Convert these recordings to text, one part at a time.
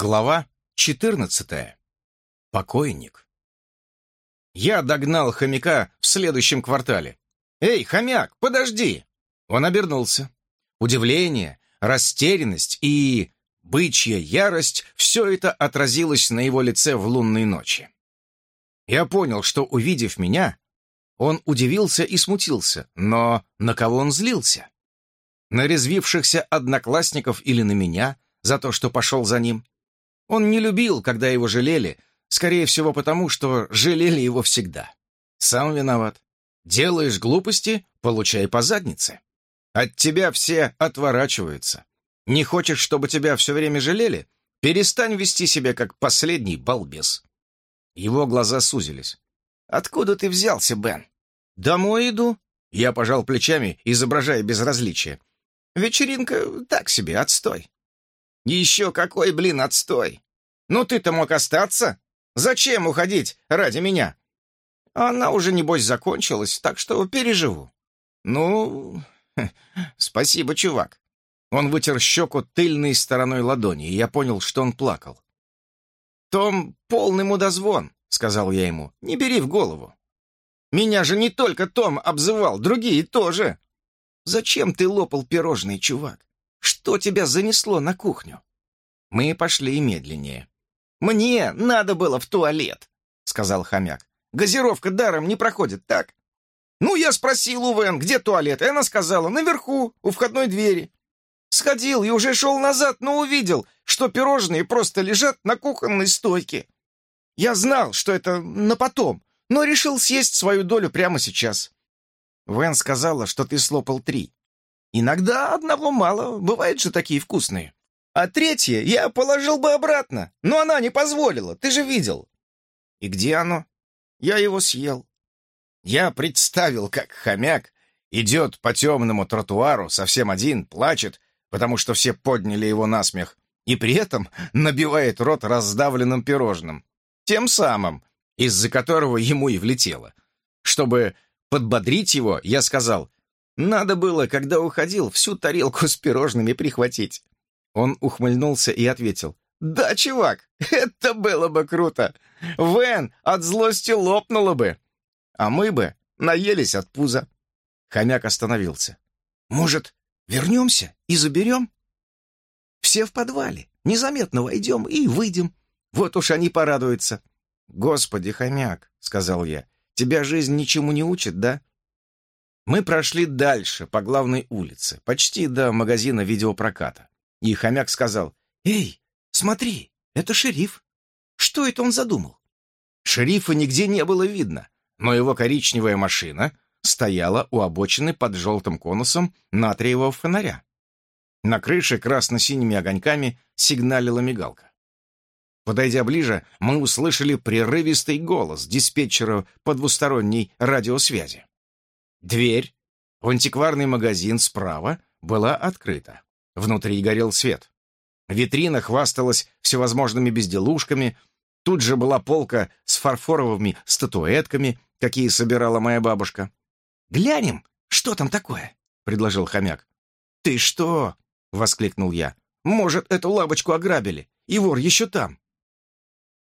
Глава 14. Покойник. Я догнал хомяка в следующем квартале. «Эй, хомяк, подожди!» Он обернулся. Удивление, растерянность и бычья ярость — все это отразилось на его лице в лунной ночи. Я понял, что, увидев меня, он удивился и смутился, но на кого он злился? На резвившихся одноклассников или на меня за то, что пошел за ним? Он не любил, когда его жалели, скорее всего потому, что жалели его всегда. Сам виноват. Делаешь глупости — получай по заднице. От тебя все отворачиваются. Не хочешь, чтобы тебя все время жалели? Перестань вести себя как последний балбес. Его глаза сузились. «Откуда ты взялся, Бен?» «Домой иду». Я пожал плечами, изображая безразличие. «Вечеринка так себе, отстой». «Еще какой, блин, отстой! Ну ты-то мог остаться? Зачем уходить ради меня?» «Она уже, небось, закончилась, так что переживу». «Ну, спасибо, чувак». Он вытер щеку тыльной стороной ладони, и я понял, что он плакал. «Том полный мудозвон», — сказал я ему, — «не бери в голову». «Меня же не только Том обзывал, другие тоже». «Зачем ты лопал пирожные, чувак? Что тебя занесло на кухню?» Мы пошли медленнее. «Мне надо было в туалет», — сказал хомяк. «Газировка даром не проходит, так?» «Ну, я спросил у Вен, где туалет, и она сказала, наверху, у входной двери. Сходил и уже шел назад, но увидел, что пирожные просто лежат на кухонной стойке. Я знал, что это на потом, но решил съесть свою долю прямо сейчас. Вен сказала, что ты слопал три. Иногда одного мало, бывают же такие вкусные. А третье я положил бы обратно, но она не позволила, ты же видел. И где оно? Я его съел. Я представил, как хомяк идет по темному тротуару, совсем один, плачет, потому что все подняли его на смех, и при этом набивает рот раздавленным пирожным. Тем самым, из-за которого ему и влетело. Чтобы подбодрить его, я сказал, надо было, когда уходил, всю тарелку с пирожными прихватить. Он ухмыльнулся и ответил, «Да, чувак, это было бы круто! Вен от злости лопнула бы, а мы бы наелись от пуза». Хомяк остановился. «Может, Вернемся и заберем? Все в подвале. Незаметно войдем и выйдем. Вот уж они порадуются. Господи, хомяк, — сказал я, — тебя жизнь ничему не учит, да? Мы прошли дальше, по главной улице, почти до магазина видеопроката. И хомяк сказал, «Эй, смотри, это шериф. Что это он задумал?» Шерифа нигде не было видно, но его коричневая машина стояла у обочины под желтым конусом натриевого фонаря. На крыше красно-синими огоньками сигналила мигалка. Подойдя ближе, мы услышали прерывистый голос диспетчера по двусторонней радиосвязи. Дверь в антикварный магазин справа была открыта. Внутри горел свет. Витрина хвасталась всевозможными безделушками. Тут же была полка с фарфоровыми статуэтками, какие собирала моя бабушка. «Глянем, что там такое?» — предложил хомяк. «Ты что?» — воскликнул я. «Может, эту лавочку ограбили, и вор еще там?»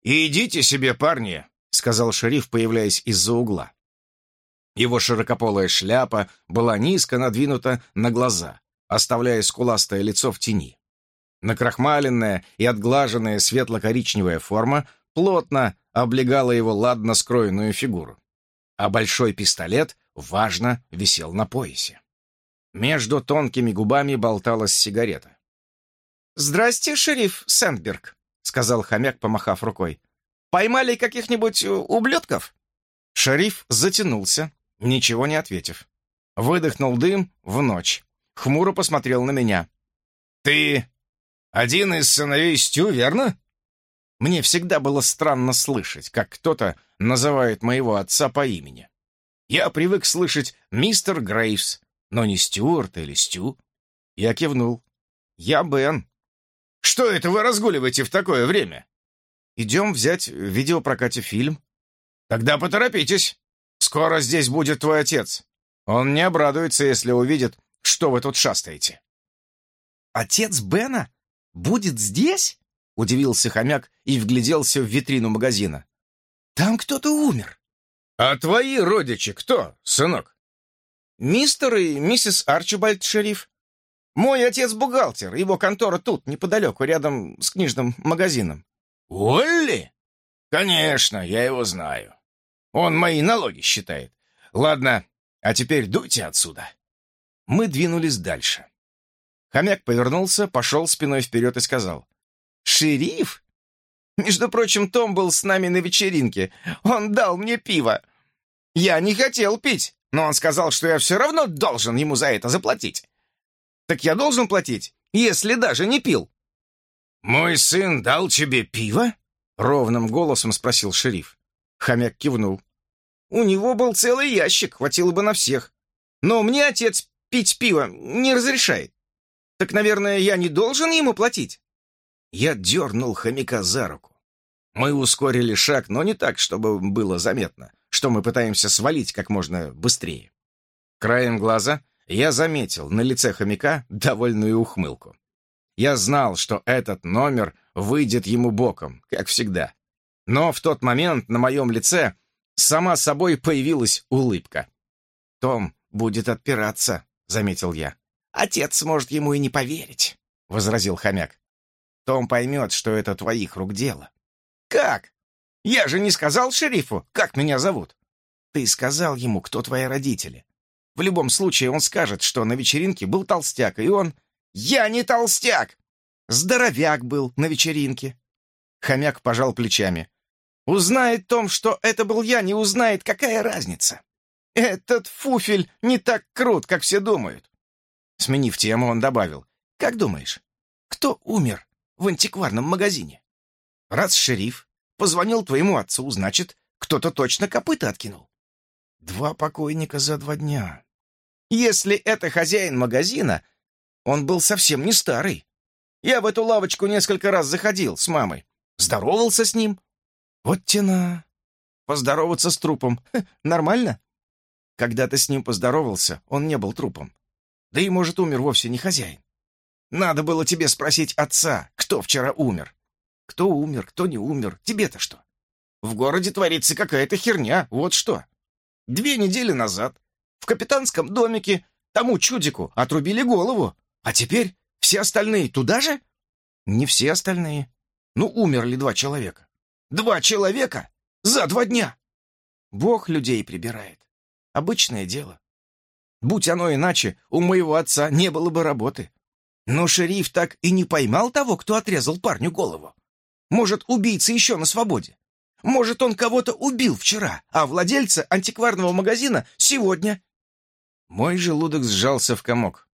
«Идите себе, парни!» — сказал шериф, появляясь из-за угла. Его широкополая шляпа была низко надвинута на глаза, оставляя скуластое лицо в тени. Накрахмаленная и отглаженная светло-коричневая форма плотно облегала его ладно скроенную фигуру, а большой пистолет важно висел на поясе. Между тонкими губами болталась сигарета. «Здрасте, шериф Сэндберг», — сказал хомяк, помахав рукой. «Поймали каких-нибудь э, ублюдков?» Шериф затянулся, ничего не ответив. Выдохнул дым в ночь. Хмуро посмотрел на меня. «Ты один из сыновей Стю, верно?» Мне всегда было странно слышать, как кто-то называет моего отца по имени. Я привык слышать «Мистер Грейвс», но не Стюарт или Стю. Я кивнул. «Я Бен». «Что это вы разгуливаете в такое время?» «Идем взять в видеопрокате фильм». «Тогда поторопитесь. Скоро здесь будет твой отец. Он не обрадуется, если увидит, что вы тут шастаете». «Отец Бена будет здесь?» — удивился хомяк и вгляделся в витрину магазина. «Там кто-то умер». «А твои родичи кто, сынок?» «Мистер и миссис Арчибальд, шериф. Мой отец бухгалтер, его контора тут, неподалеку, рядом с книжным магазином». «Уолли? Конечно, я его знаю. Он мои налоги считает. Ладно, а теперь дуйте отсюда». Мы двинулись дальше. Хомяк повернулся, пошел спиной вперед и сказал. «Шериф? Между прочим, Том был с нами на вечеринке. Он дал мне пиво. Я не хотел пить, но он сказал, что я все равно должен ему за это заплатить. Так я должен платить, если даже не пил». «Мой сын дал тебе пиво?» — ровным голосом спросил шериф. Хомяк кивнул. «У него был целый ящик, хватило бы на всех. Но мне отец пить пиво не разрешает. Так, наверное, я не должен ему платить?» Я дернул хомяка за руку. Мы ускорили шаг, но не так, чтобы было заметно, что мы пытаемся свалить как можно быстрее. Краем глаза я заметил на лице хомяка довольную ухмылку. Я знал, что этот номер выйдет ему боком, как всегда. Но в тот момент на моем лице сама собой появилась улыбка. «Том будет отпираться», — заметил я. «Отец может ему и не поверить», — возразил хомяк. «Том поймет, что это твоих рук дело». «Как? Я же не сказал шерифу, как меня зовут». «Ты сказал ему, кто твои родители. В любом случае он скажет, что на вечеринке был толстяк, и он...» «Я не толстяк! Здоровяк был на вечеринке!» Хомяк пожал плечами. «Узнает Том, что это был я, не узнает, какая разница. Этот фуфель не так крут, как все думают. Сменив тему, он добавил. «Как думаешь, кто умер в антикварном магазине? Раз шериф позвонил твоему отцу, значит, кто-то точно копыта откинул. Два покойника за два дня. Если это хозяин магазина, он был совсем не старый. Я в эту лавочку несколько раз заходил с мамой. Здоровался с ним. Вот тена. Поздороваться с трупом. Ха, нормально? Когда ты с ним поздоровался, он не был трупом. Да и, может, умер вовсе не хозяин. Надо было тебе спросить отца, кто вчера умер. Кто умер, кто не умер, тебе-то что? В городе творится какая-то херня, вот что. Две недели назад в капитанском домике тому чудику отрубили голову, а теперь все остальные туда же? Не все остальные. Ну, умерли два человека. Два человека за два дня. Бог людей прибирает. Обычное дело. Будь оно иначе, у моего отца не было бы работы. Но шериф так и не поймал того, кто отрезал парню голову. Может, убийца еще на свободе. Может, он кого-то убил вчера, а владельца антикварного магазина сегодня. Мой желудок сжался в комок,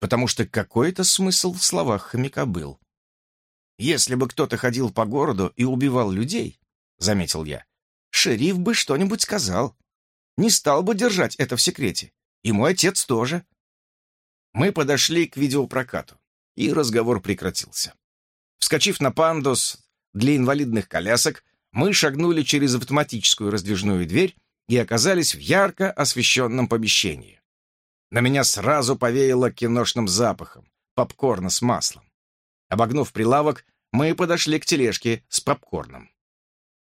потому что какой-то смысл в словах хомяка был. Если бы кто-то ходил по городу и убивал людей, — заметил я, — шериф бы что-нибудь сказал. Не стал бы держать это в секрете. И мой отец тоже. Мы подошли к видеопрокату, и разговор прекратился. Вскочив на пандус для инвалидных колясок, мы шагнули через автоматическую раздвижную дверь и оказались в ярко освещенном помещении. На меня сразу повеяло киношным запахом, попкорна с маслом. Обогнув прилавок, мы подошли к тележке с попкорном.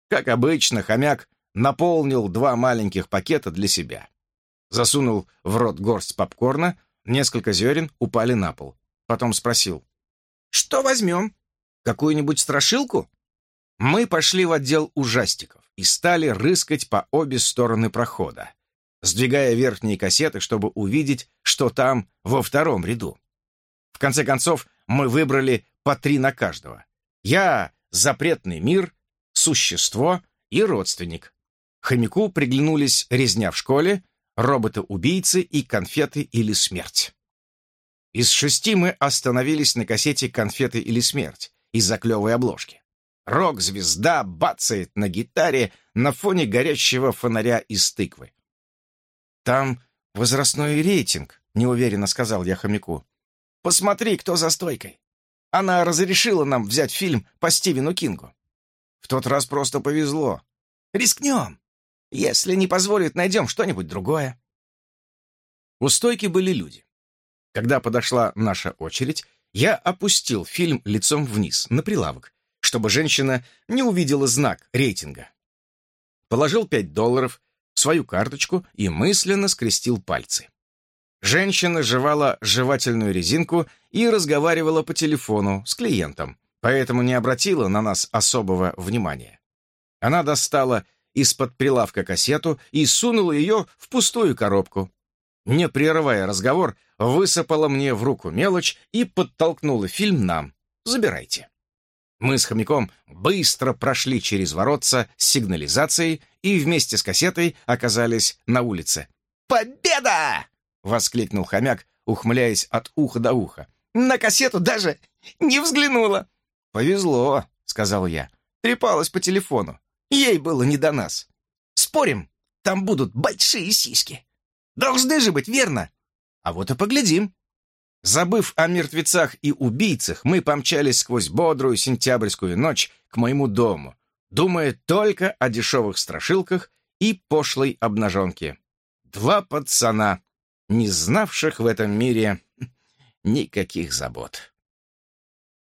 Как обычно, хомяк наполнил два маленьких пакета для себя засунул в рот горсть попкорна, несколько зерен упали на пол. Потом спросил. «Что возьмем? Какую-нибудь страшилку?» Мы пошли в отдел ужастиков и стали рыскать по обе стороны прохода, сдвигая верхние кассеты, чтобы увидеть, что там во втором ряду. В конце концов, мы выбрали по три на каждого. Я — запретный мир, существо и родственник. Хомяку приглянулись резня в школе, роботы-убийцы и конфеты или смерть. Из шести мы остановились на кассете «Конфеты или смерть» из-за клевой обложки. Рок-звезда бацает на гитаре на фоне горящего фонаря из тыквы. «Там возрастной рейтинг», — неуверенно сказал я хомяку. «Посмотри, кто за стойкой. Она разрешила нам взять фильм по Стивену Кингу. В тот раз просто повезло. Рискнем. Если не позволит, найдем что-нибудь другое. У стойки были люди. Когда подошла наша очередь, я опустил фильм лицом вниз, на прилавок, чтобы женщина не увидела знак рейтинга. Положил пять долларов свою карточку и мысленно скрестил пальцы. Женщина жевала жевательную резинку и разговаривала по телефону с клиентом, поэтому не обратила на нас особого внимания. Она достала из-под прилавка кассету и сунула ее в пустую коробку. Не прерывая разговор, высыпала мне в руку мелочь и подтолкнула фильм нам. «Забирайте». Мы с хомяком быстро прошли через воротца с сигнализацией и вместе с кассетой оказались на улице. «Победа!» — воскликнул хомяк, ухмыляясь от уха до уха. «На кассету даже не взглянула!» «Повезло», — сказал я. Трепалась по телефону. Ей было не до нас. «Спорим, там будут большие сиськи?» «Должны же быть, верно?» «А вот и поглядим». Забыв о мертвецах и убийцах, мы помчались сквозь бодрую сентябрьскую ночь к моему дому, думая только о дешевых страшилках и пошлой обнаженке. Два пацана, не знавших в этом мире никаких забот.